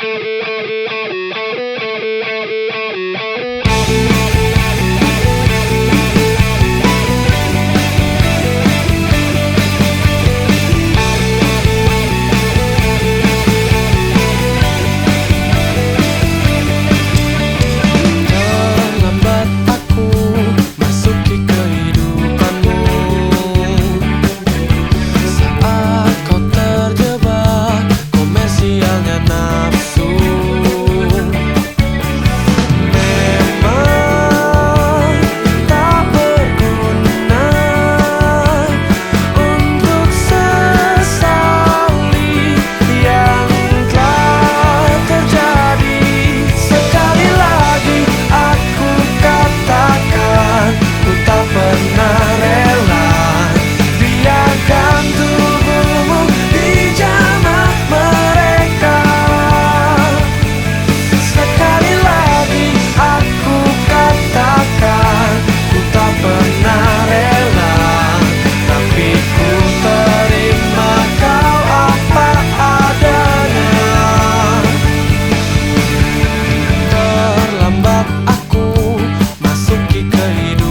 Música 可以。